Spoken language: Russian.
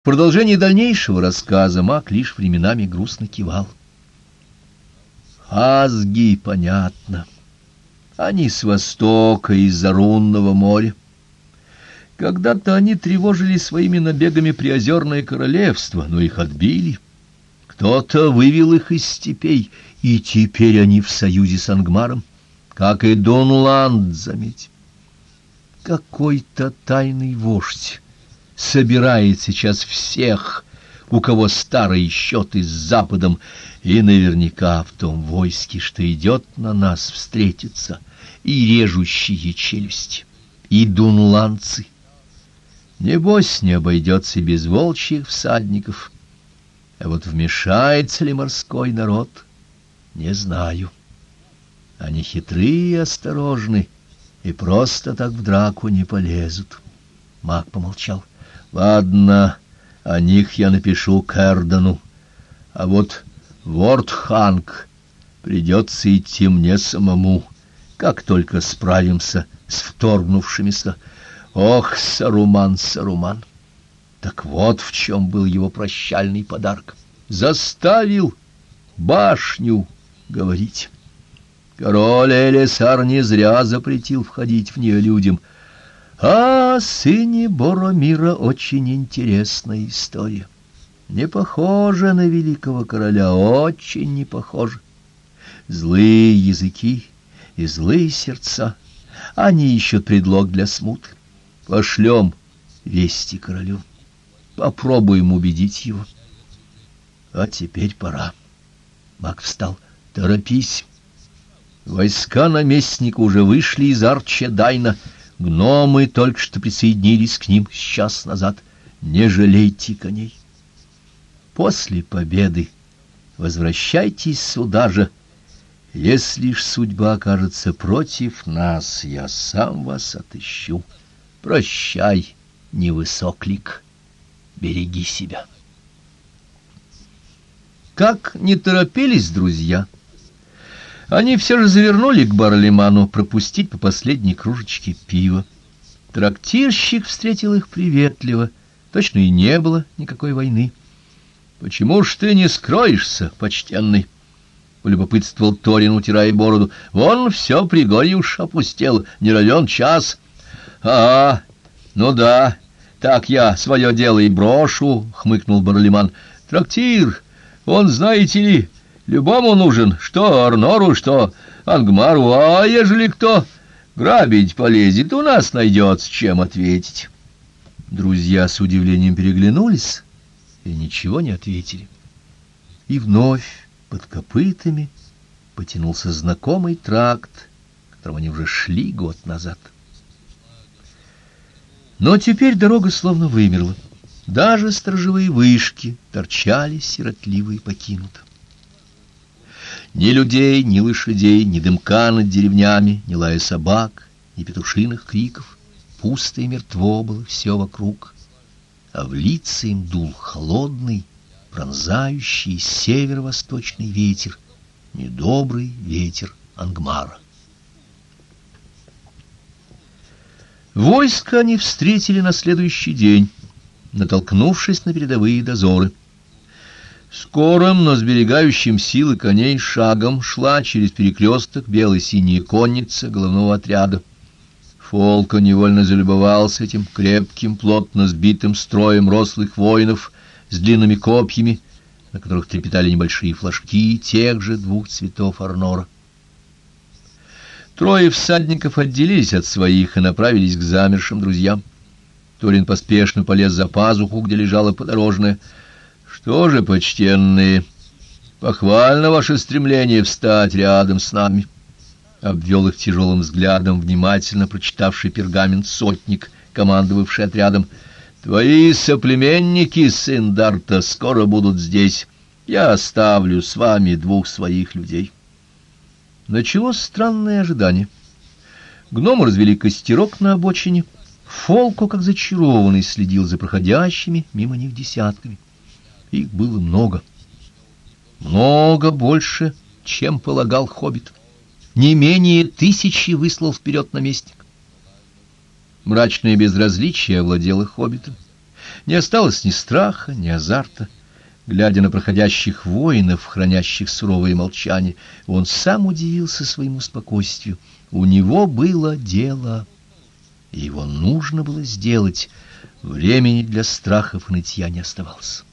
В продолжении дальнейшего рассказа маг лишь временами грустно кивал. Азги, понятно. Они с востока, из-за рунного моря. Когда-то они тревожили своими набегами приозерное королевство, но их отбили. Кто-то вывел их из степей, и теперь они в союзе с Ангмаром, как и Донланд, заметь. Какой-то тайный вождь собирает сейчас всех, у кого старые счеты с Западом, и наверняка в том войске, что идет на нас, встретиться и режущие челюсти, и дунланцы. Небось, не обойдется без волчьих всадников. А вот вмешается ли морской народ, не знаю. Они хитрые и осторожны, и просто так в драку не полезут. Маг помолчал. Ладно, о них я напишу Кэрдону. А вот Вортханг придется идти мне самому, как только справимся с вторгнувшимися. Ох, Саруман, Саруман! Так вот в чем был его прощальный подарок. Заставил башню говорить. Король Элисар не зря запретил входить в нее людям — о сыне Боромира очень интересная история. Не похожа на великого короля, очень не похожа. Злые языки и злые сердца, они ищут предлог для смуты. Пошлем вести королю, попробуем убедить его. А теперь пора. Маг встал. Торопись. Войска наместника уже вышли из Арчедайна, Гномы только что присоединились к ним час назад. Не жалейте коней. После победы возвращайтесь сюда же. Если ж судьба окажется против нас, я сам вас отыщу. Прощай, невысоклик, береги себя. Как не торопились друзья, — они все же завернули к Барлиману пропустить по последней кружечке пива. Трактирщик встретил их приветливо. Точно и не было никакой войны. «Почему ж ты не скроешься, почтенный?» — полюбопытствовал Торин, утирая бороду. «Вон все пригорье уж опустел, не равен час». «А, ну да, так я свое дело и брошу», — хмыкнул Барлиман. «Трактир, он, знаете ли...» Любому нужен, что Арнору, что Ангмару, а ежели кто грабить полезет, у нас найдется чем ответить. Друзья с удивлением переглянулись и ничего не ответили. И вновь под копытами потянулся знакомый тракт, которым они уже шли год назад. Но теперь дорога словно вымерла. Даже сторожевые вышки торчали сиротливо и покинуто. Ни людей, ни лошадей, ни дымка над деревнями, ни лая собак, ни петушиных криков. Пусто и мертво было все вокруг. А в лица им дул холодный, пронзающий северо-восточный ветер, недобрый ветер Ангмара. Войско они встретили на следующий день, натолкнувшись на передовые дозоры. Скорым, но сберегающим силы коней шагом шла через перекресток бело-синяя конница головного отряда. Фолка невольно залюбовался этим крепким, плотно сбитым строем рослых воинов с длинными копьями, на которых трепетали небольшие флажки тех же двух цветов арнора. Трое всадников отделились от своих и направились к замершим друзьям. Торин поспешно полез за пазуху, где лежала подорожная, — что же, почтенные, похвально ваше стремление встать рядом с нами. Обвел их тяжелым взглядом, внимательно прочитавший пергамент сотник, командовавший отрядом. Твои соплеменники, сын Дарта, скоро будут здесь. Я оставлю с вами двух своих людей. Началось странное ожидание. Гномы развели костерок на обочине. Фолко, как зачарованный, следил за проходящими мимо них десятками. Их было много. Много больше, чем полагал хоббит. Не менее тысячи выслал вперед наместник. Мрачное безразличие овладело хоббитом. Не осталось ни страха, ни азарта. Глядя на проходящих воинов, хранящих суровое молчание, он сам удивился своему спокойствию. У него было дело, его нужно было сделать. Времени для страхов и нытья не оставалось.